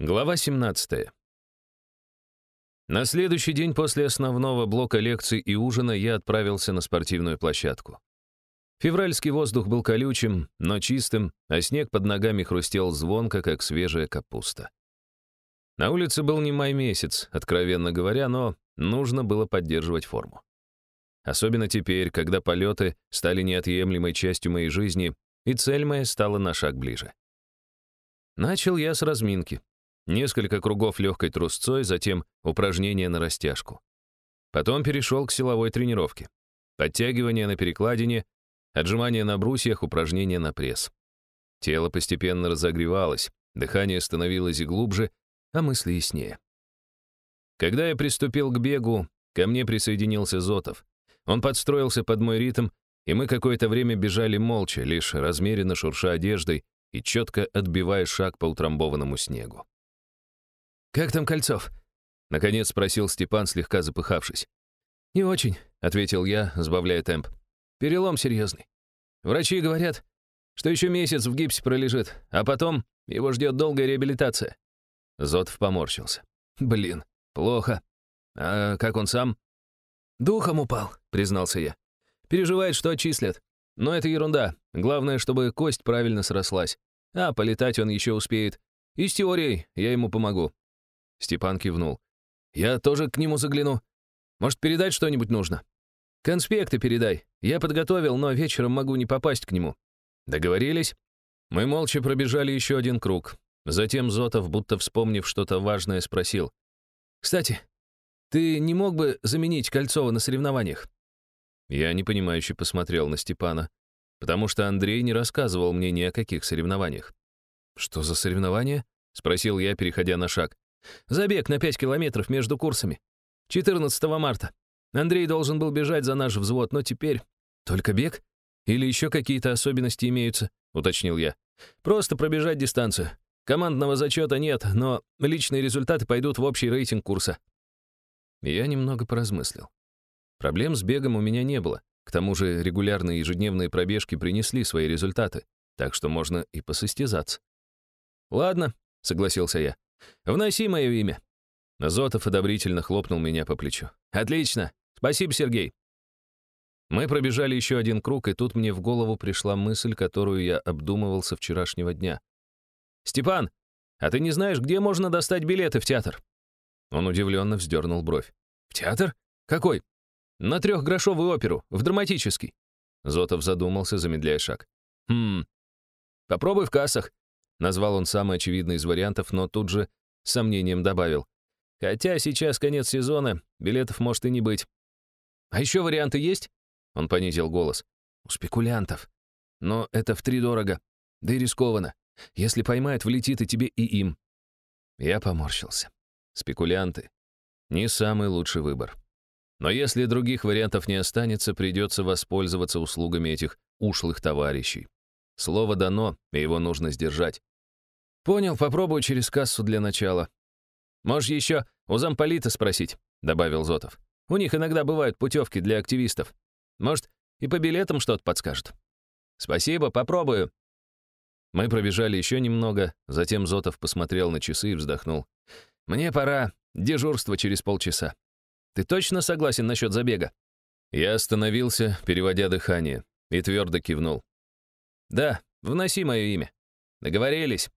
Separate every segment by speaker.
Speaker 1: Глава 17. На следующий день после основного блока лекций и ужина я отправился на спортивную площадку. Февральский воздух был колючим, но чистым, а снег под ногами хрустел звонко, как свежая капуста. На улице был не май месяц, откровенно говоря, но нужно было поддерживать форму. Особенно теперь, когда полеты стали неотъемлемой частью моей жизни, и цель моя стала на шаг ближе. Начал я с разминки. Несколько кругов легкой трусцой, затем упражнения на растяжку. Потом перешел к силовой тренировке. Подтягивания на перекладине, отжимания на брусьях, упражнения на пресс. Тело постепенно разогревалось, дыхание становилось и глубже, а мысли яснее. Когда я приступил к бегу, ко мне присоединился Зотов. Он подстроился под мой ритм, и мы какое-то время бежали молча, лишь размеренно шурша одеждой и четко отбивая шаг по утрамбованному снегу. «Как там Кольцов?» — наконец спросил Степан, слегка запыхавшись. «Не очень», — ответил я, сбавляя темп. «Перелом серьезный. Врачи говорят, что еще месяц в гипсе пролежит, а потом его ждет долгая реабилитация». Зотов поморщился. «Блин, плохо. А как он сам?» «Духом упал», — признался я. «Переживает, что отчислят. Но это ерунда. Главное, чтобы кость правильно срослась. А полетать он еще успеет. И с теорией я ему помогу. Степан кивнул. «Я тоже к нему загляну. Может, передать что-нибудь нужно?» «Конспекты передай. Я подготовил, но вечером могу не попасть к нему». «Договорились?» Мы молча пробежали еще один круг. Затем Зотов, будто вспомнив что-то важное, спросил. «Кстати, ты не мог бы заменить Кольцова на соревнованиях?» Я непонимающе посмотрел на Степана, потому что Андрей не рассказывал мне ни о каких соревнованиях. «Что за соревнования?» — спросил я, переходя на шаг. Забег на 5 километров между курсами. 14 марта. Андрей должен был бежать за наш взвод, но теперь... Только бег? Или еще какие-то особенности имеются? Уточнил я. Просто пробежать дистанцию. Командного зачета нет, но личные результаты пойдут в общий рейтинг курса. Я немного поразмыслил. Проблем с бегом у меня не было. К тому же регулярные ежедневные пробежки принесли свои результаты, так что можно и посостязаться. «Ладно», — согласился я. Вноси мое имя». Зотов одобрительно хлопнул меня по плечу. «Отлично! Спасибо, Сергей!» Мы пробежали еще один круг, и тут мне в голову пришла мысль, которую я обдумывал со вчерашнего дня. «Степан, а ты не знаешь, где можно достать билеты в театр?» Он удивленно вздернул бровь. «В театр? Какой?» «На трехгрошовую оперу, в драматический». Зотов задумался, замедляя шаг. «Хм, попробуй в кассах. Назвал он самый очевидный из вариантов, но тут же с сомнением добавил. Хотя сейчас конец сезона, билетов может и не быть. А еще варианты есть? Он понизил голос. У спекулянтов. Но это втридорого. Да и рискованно. Если поймают, влетит и тебе, и им. Я поморщился. Спекулянты. Не самый лучший выбор. Но если других вариантов не останется, придется воспользоваться услугами этих ушлых товарищей. Слово дано, и его нужно сдержать. «Понял, попробую через кассу для начала». «Можешь еще у замполита спросить», — добавил Зотов. «У них иногда бывают путевки для активистов. Может, и по билетам что-то подскажут». «Спасибо, попробую». Мы пробежали еще немного, затем Зотов посмотрел на часы и вздохнул. «Мне пора. Дежурство через полчаса. Ты точно согласен насчет забега?» Я остановился, переводя дыхание, и твердо кивнул. «Да, вноси мое имя. Договорились».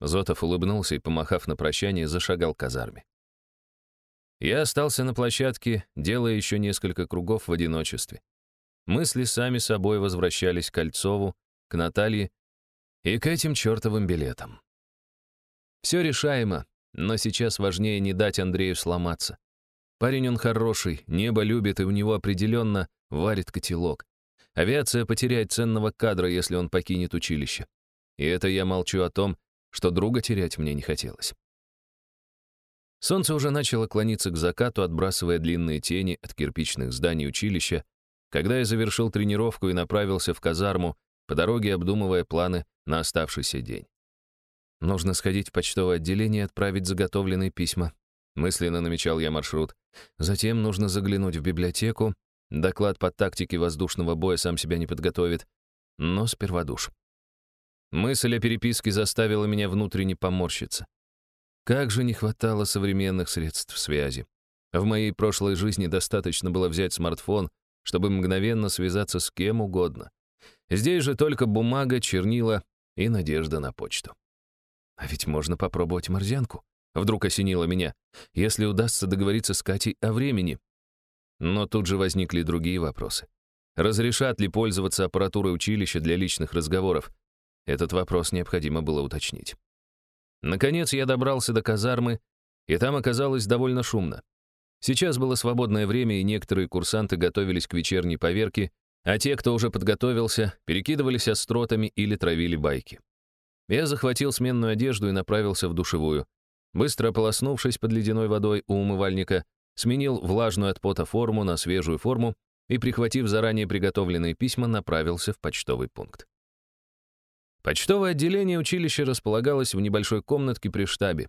Speaker 1: Зотов улыбнулся и, помахав на прощание, зашагал к казарме. Я остался на площадке, делая еще несколько кругов в одиночестве. Мысли сами собой возвращались к Кольцову, к Наталье и к этим чертовым билетам. Все решаемо, но сейчас важнее не дать Андрею сломаться. Парень он хороший, небо любит, и у него определенно варит котелок. Авиация потеряет ценного кадра, если он покинет училище. И это я молчу о том, что друга терять мне не хотелось. Солнце уже начало клониться к закату, отбрасывая длинные тени от кирпичных зданий училища, когда я завершил тренировку и направился в казарму, по дороге обдумывая планы на оставшийся день. Нужно сходить в почтовое отделение и отправить заготовленные письма. Мысленно намечал я маршрут. Затем нужно заглянуть в библиотеку. Доклад по тактике воздушного боя сам себя не подготовит. Но сперва душ. Мысль о переписке заставила меня внутренне поморщиться. Как же не хватало современных средств связи. В моей прошлой жизни достаточно было взять смартфон, чтобы мгновенно связаться с кем угодно. Здесь же только бумага, чернила и надежда на почту. А ведь можно попробовать морзянку. Вдруг осенило меня, если удастся договориться с Катей о времени. Но тут же возникли другие вопросы. Разрешат ли пользоваться аппаратурой училища для личных разговоров? Этот вопрос необходимо было уточнить. Наконец я добрался до казармы, и там оказалось довольно шумно. Сейчас было свободное время, и некоторые курсанты готовились к вечерней поверке, а те, кто уже подготовился, перекидывались остротами или травили байки. Я захватил сменную одежду и направился в душевую. Быстро ополоснувшись под ледяной водой у умывальника, сменил влажную от пота форму на свежую форму и, прихватив заранее приготовленные письма, направился в почтовый пункт. Почтовое отделение училища располагалось в небольшой комнатке при штабе.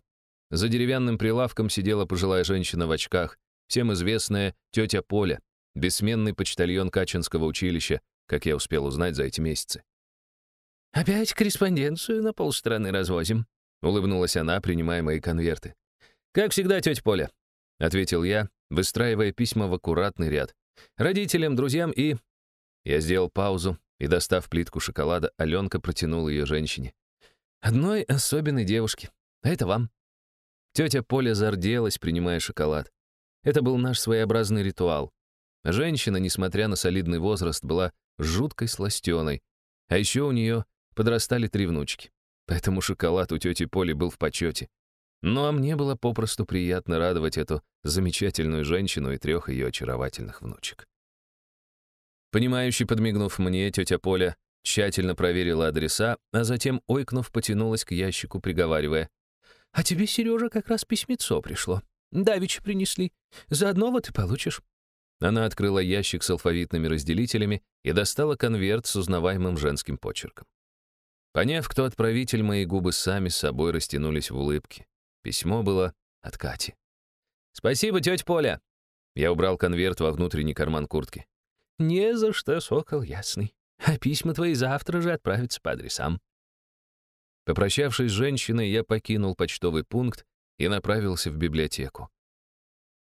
Speaker 1: За деревянным прилавком сидела пожилая женщина в очках, всем известная тетя Поля, бессменный почтальон Качинского училища, как я успел узнать за эти месяцы.
Speaker 2: «Опять корреспонденцию на полстраны развозим», — улыбнулась она, принимая мои конверты.
Speaker 1: «Как всегда, тетя Поля», — ответил я, выстраивая письма в аккуратный ряд. «Родителям, друзьям и...» Я сделал паузу, и, достав плитку шоколада, Аленка протянула ее женщине. «Одной особенной девушке. А это вам». Тетя Поля зарделась, принимая шоколад. Это был наш своеобразный ритуал. Женщина, несмотря на солидный возраст, была жуткой сластеной. А еще у нее подрастали три внучки. Поэтому шоколад у тети Поли был в почете. Ну а мне было попросту приятно радовать эту замечательную женщину и трех ее очаровательных внучек. Понимающе подмигнув мне, тетя Поля тщательно проверила адреса, а затем, ойкнув, потянулась к ящику, приговаривая.
Speaker 2: «А тебе, Сережа, как раз письмецо пришло. Давича принесли. Заодно вот и получишь».
Speaker 1: Она открыла ящик с алфавитными разделителями и достала конверт с узнаваемым женским почерком. Поняв, кто отправитель, мои губы сами с собой растянулись в улыбке. Письмо было от Кати. «Спасибо, тетя Поля!» Я убрал конверт во внутренний карман куртки.
Speaker 2: «Не за что, сокол ясный. А письма твои завтра же отправятся по адресам».
Speaker 1: Попрощавшись с женщиной, я покинул почтовый пункт и направился в библиотеку.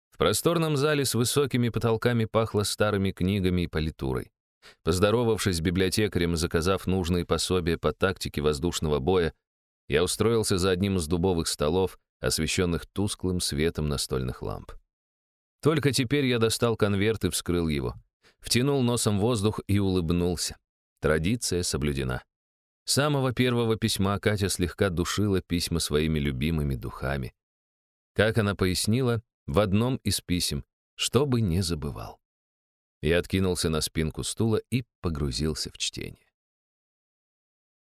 Speaker 1: В просторном зале с высокими потолками пахло старыми книгами и политурой. Поздоровавшись с библиотекарем, заказав нужные пособия по тактике воздушного боя, я устроился за одним из дубовых столов, освещенных тусклым светом настольных ламп. Только теперь я достал конверт и вскрыл его. Втянул носом воздух и улыбнулся. Традиция соблюдена. С самого первого письма Катя слегка душила письма своими любимыми духами. Как она пояснила, в одном из писем, чтобы не забывал. Я откинулся на спинку стула и погрузился в чтение.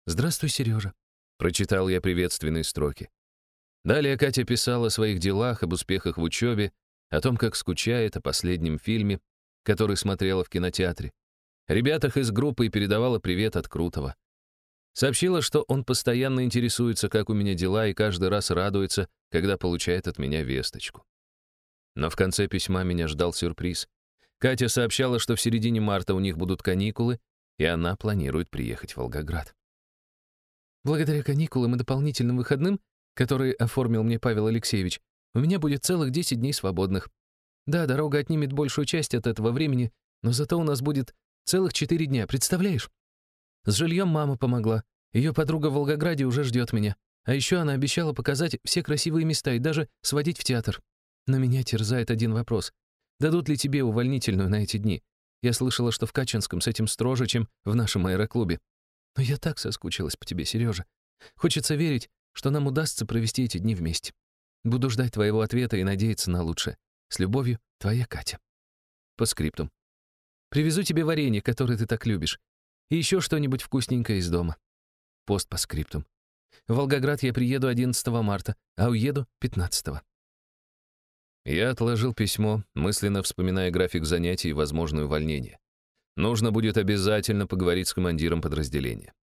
Speaker 2: «Здравствуй, Сережа», — прочитал я приветственные строки.
Speaker 1: Далее Катя писала о своих делах, об успехах в учебе, о том, как скучает, о последнем фильме, который смотрела в кинотеатре. Ребятах из группы передавала привет от Крутого. Сообщила, что он постоянно интересуется, как у меня дела, и каждый раз радуется, когда получает от меня весточку. Но в конце письма меня ждал сюрприз. Катя сообщала, что в середине марта у них будут каникулы, и она планирует приехать в Волгоград.
Speaker 2: Благодаря каникулам и дополнительным выходным, которые оформил мне Павел Алексеевич, у меня будет целых 10 дней свободных. Да, дорога отнимет большую часть от этого времени, но зато у нас будет целых 4 дня, представляешь? С жильем мама помогла. Ее подруга в Волгограде уже ждет меня. А еще она обещала показать все красивые места и даже сводить в театр. Но меня терзает один вопрос. Дадут ли тебе увольнительную на эти дни? Я слышала, что в Качинском с этим строже, чем в нашем аэроклубе. Но я так соскучилась по тебе, Сережа. Хочется верить, что нам удастся провести эти дни вместе. Буду ждать твоего ответа и надеяться на лучшее. С любовью, твоя Катя. По скриптум. Привезу тебе варенье, которое ты так любишь. И еще что-нибудь вкусненькое из дома. Пост по скриптум. В Волгоград я приеду 11 марта, а уеду 15 -го.
Speaker 1: Я отложил письмо, мысленно вспоминая график занятий и возможное увольнение. Нужно будет обязательно поговорить с командиром подразделения.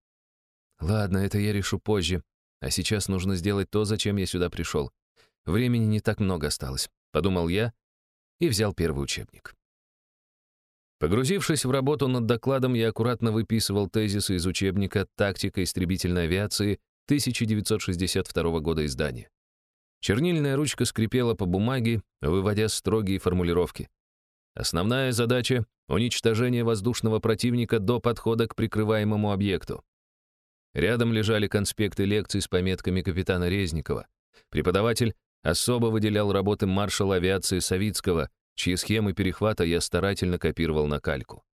Speaker 1: Ладно, это я решу позже, а сейчас нужно сделать то, зачем я сюда пришел. Времени не так много осталось, подумал я и взял первый учебник. Погрузившись в работу над докладом, я аккуратно выписывал тезисы из учебника «Тактика истребительной авиации» 1962 года издания. Чернильная ручка скрипела по бумаге, выводя строгие формулировки. Основная задача — уничтожение воздушного противника до подхода к прикрываемому объекту. Рядом лежали конспекты лекций с пометками капитана Резникова. Преподаватель особо выделял работы маршала авиации Савицкого, чьи схемы перехвата я старательно копировал на кальку.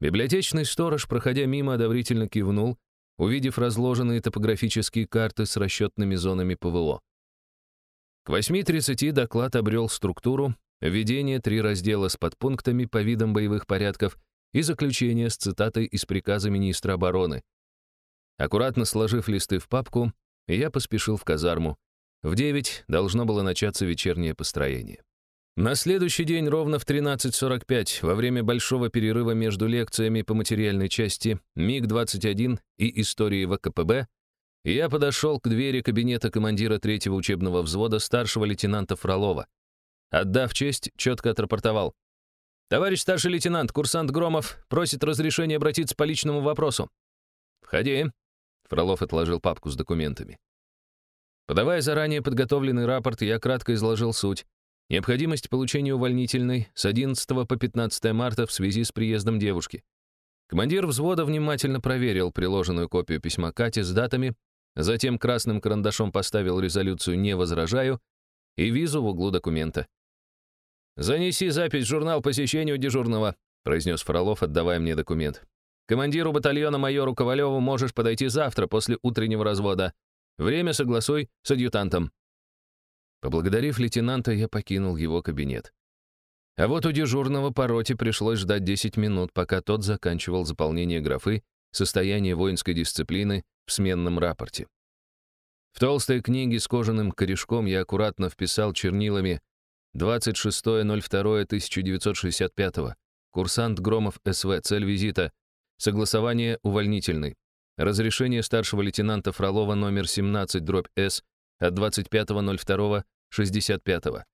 Speaker 1: Библиотечный сторож, проходя мимо, одобрительно кивнул, увидев разложенные топографические карты с расчетными зонами ПВО. К 8.30 доклад обрел структуру, введение три раздела с подпунктами по видам боевых порядков и заключение с цитатой из приказа министра обороны. Аккуратно сложив листы в папку, я поспешил в казарму. В 9 должно было начаться вечернее построение. На следующий день ровно в 13.45, во время большого перерыва между лекциями по материальной части МиГ-21 и истории ВКПБ, я подошел к двери кабинета командира третьего учебного взвода старшего лейтенанта Фролова. Отдав честь, четко отрапортовал. «Товарищ старший лейтенант, курсант Громов просит разрешения обратиться по личному вопросу». «Входи», — Фролов отложил папку с документами. Подавая заранее подготовленный рапорт, я кратко изложил суть, Необходимость получения увольнительной с 11 по 15 марта в связи с приездом девушки. Командир взвода внимательно проверил приложенную копию письма Кати с датами, затем красным карандашом поставил резолюцию «Не возражаю» и визу в углу документа. «Занеси запись в журнал посещению дежурного», произнес Фролов, отдавая мне документ. «Командиру батальона майору Ковалеву можешь подойти завтра после утреннего развода. Время согласуй с адъютантом». Поблагодарив лейтенанта, я покинул его кабинет. А вот у дежурного по роте пришлось ждать 10 минут, пока тот заканчивал заполнение графы «Состояние воинской дисциплины» в сменном рапорте. В толстой книге с кожаным корешком я аккуратно вписал чернилами 26.02.1965 Курсант Громов СВ. Цель визита. Согласование увольнительный. Разрешение старшего лейтенанта Фролова номер 17 дробь С от 25.02 65-го.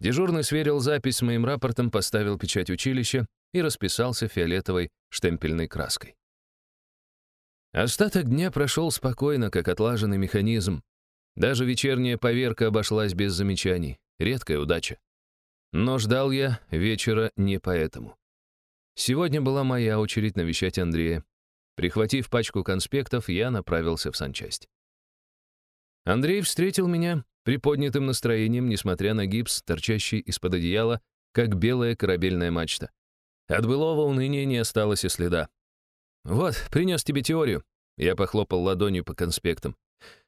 Speaker 1: Дежурный сверил запись с моим рапортом, поставил печать училища и расписался фиолетовой штемпельной краской. Остаток дня прошел спокойно, как отлаженный механизм. Даже вечерняя поверка обошлась без замечаний. Редкая удача. Но ждал я вечера не поэтому. Сегодня была моя очередь навещать Андрея. Прихватив пачку конспектов, я направился в санчасть. Андрей встретил меня приподнятым настроением, несмотря на гипс, торчащий из-под одеяла, как белая корабельная мачта. От былого уныния не осталось и следа. «Вот, принес тебе теорию», — я похлопал ладонью по конспектам,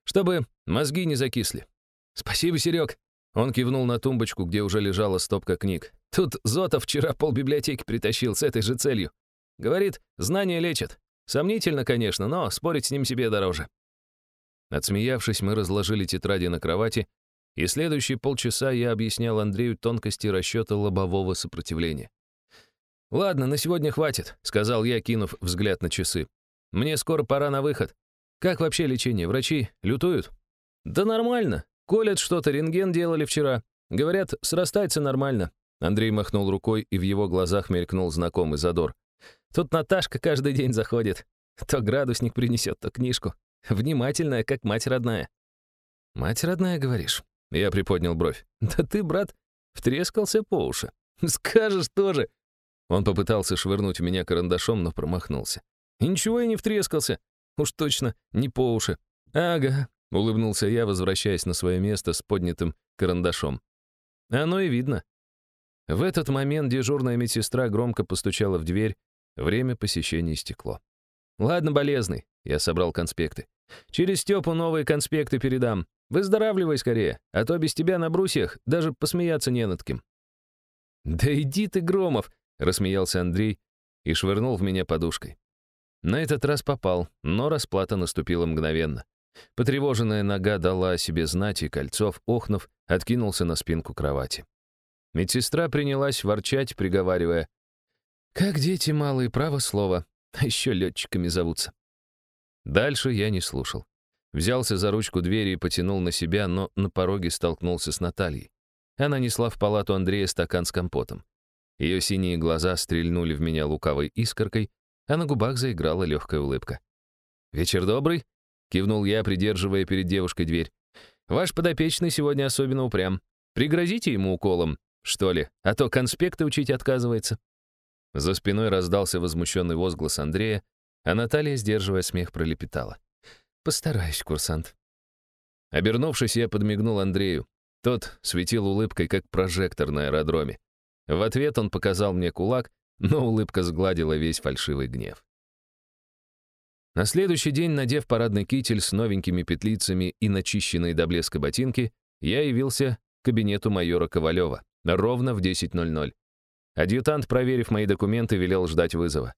Speaker 1: «чтобы мозги не закисли». «Спасибо, Серег», — он кивнул на тумбочку, где уже лежала стопка книг. «Тут Зотов вчера полбиблиотеки притащил с этой же целью. Говорит, знания лечат. Сомнительно, конечно, но спорить с ним себе дороже». Отсмеявшись, мы разложили тетради на кровати, и следующие полчаса я объяснял Андрею тонкости расчета лобового сопротивления. «Ладно, на сегодня хватит», — сказал я, кинув взгляд на часы. «Мне скоро пора на выход. Как вообще лечение? Врачи лютуют?» «Да нормально. Колят что-то, рентген делали вчера. Говорят, срастается нормально». Андрей махнул рукой, и в его глазах мелькнул знакомый задор. «Тут Наташка каждый день заходит. То градусник принесет, то книжку. Внимательная, как мать родная». «Мать родная, говоришь?» Я приподнял бровь. «Да ты, брат, втрескался по уши. Скажешь тоже». Он попытался швырнуть меня карандашом, но промахнулся. И ничего я не втрескался. Уж точно, не по уши. «Ага», — улыбнулся я, возвращаясь на свое место с поднятым карандашом. «Оно и видно». В этот момент дежурная медсестра громко постучала в дверь. Время посещения стекло. «Ладно, болезный», — я собрал конспекты. «Через Степу новые конспекты передам. Выздоравливай скорее, а то без тебя на брусьях даже посмеяться не над кем». «Да иди ты, Громов!» — рассмеялся Андрей и швырнул в меня подушкой. На этот раз попал, но расплата наступила мгновенно. Потревоженная нога дала о себе знать, и Кольцов, охнув, откинулся на спинку кровати. Медсестра принялась ворчать, приговаривая, «Как дети малые, право слово, а еще летчиками зовутся». Дальше я не слушал. Взялся за ручку двери и потянул на себя, но на пороге столкнулся с Натальей. Она несла в палату Андрея стакан с компотом. Ее синие глаза стрельнули в меня лукавой искоркой, а на губах заиграла легкая улыбка. «Вечер добрый?» — кивнул я, придерживая перед девушкой дверь. Ваш подопечный сегодня особенно упрям. Пригрозите ему уколом, что ли, а то конспекты учить отказывается». За спиной раздался возмущенный возглас Андрея, а Наталья, сдерживая смех, пролепетала.
Speaker 2: «Постараюсь, курсант».
Speaker 1: Обернувшись, я подмигнул Андрею. Тот светил улыбкой, как прожектор на аэродроме. В ответ он показал мне кулак, но улыбка сгладила весь фальшивый гнев. На следующий день, надев парадный китель с новенькими петлицами и начищенные до блеска ботинки, я явился к кабинету майора Ковалева ровно в 10.00. Адъютант, проверив мои документы, велел ждать вызова.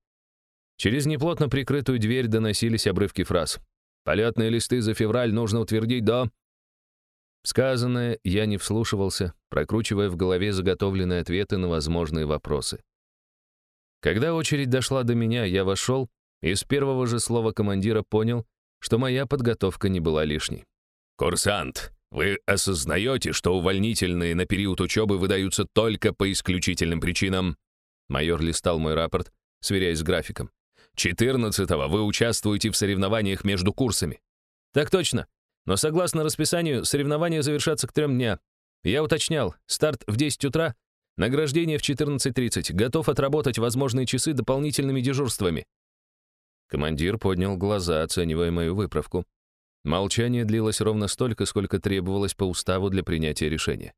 Speaker 1: Через неплотно прикрытую дверь доносились обрывки фраз. «Полетные листы за февраль нужно утвердить до...» Сказанное я не вслушивался, прокручивая в голове заготовленные ответы на возможные вопросы. Когда очередь дошла до меня, я вошел и с первого же слова командира понял, что моя подготовка не была лишней.
Speaker 3: «Курсант, вы осознаете, что увольнительные на период учебы выдаются только по исключительным причинам?»
Speaker 1: Майор листал мой рапорт, сверяясь с графиком.
Speaker 3: «14-го вы участвуете в соревнованиях между курсами».
Speaker 1: «Так точно. Но согласно расписанию, соревнования завершатся к трем дня. Я уточнял, старт в 10 утра, награждение в 14.30. Готов отработать возможные часы дополнительными дежурствами». Командир поднял глаза, оценивая мою выправку. Молчание длилось ровно столько, сколько требовалось по уставу для принятия решения.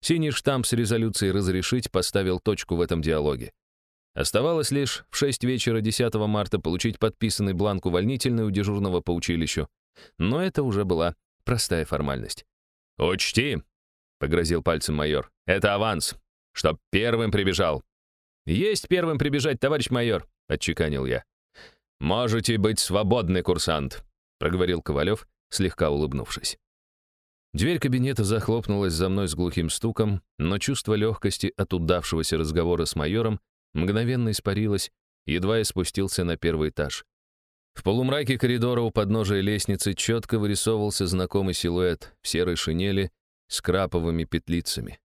Speaker 1: Синий штамп с резолюцией «разрешить» поставил точку в этом диалоге. Оставалось лишь в 6 вечера 10 марта получить подписанный бланк увольнительный у дежурного по училищу. Но это уже была простая формальность.
Speaker 3: «Учти», — погрозил пальцем майор, — «это аванс, чтоб первым прибежал».
Speaker 1: «Есть первым прибежать, товарищ майор», — отчеканил я.
Speaker 3: «Можете быть свободны, курсант», — проговорил Ковалев, слегка улыбнувшись.
Speaker 1: Дверь кабинета захлопнулась за мной с глухим стуком, но чувство легкости от удавшегося разговора с майором мгновенно испарилось, едва я спустился на первый этаж. В полумраке коридора у подножия лестницы четко вырисовывался знакомый силуэт в серой шинели с краповыми петлицами.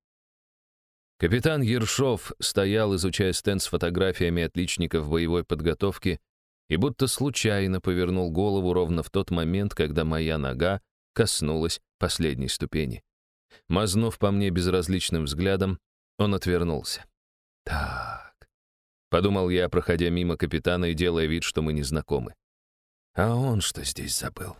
Speaker 1: Капитан Ершов стоял, изучая стенд с фотографиями отличников боевой подготовки и будто случайно повернул голову ровно в тот момент, когда моя нога коснулась последней ступени. Мазнув по мне безразличным взглядом, он отвернулся. «Так», — подумал я, проходя мимо капитана и делая вид, что мы не знакомы. «А он что здесь забыл?»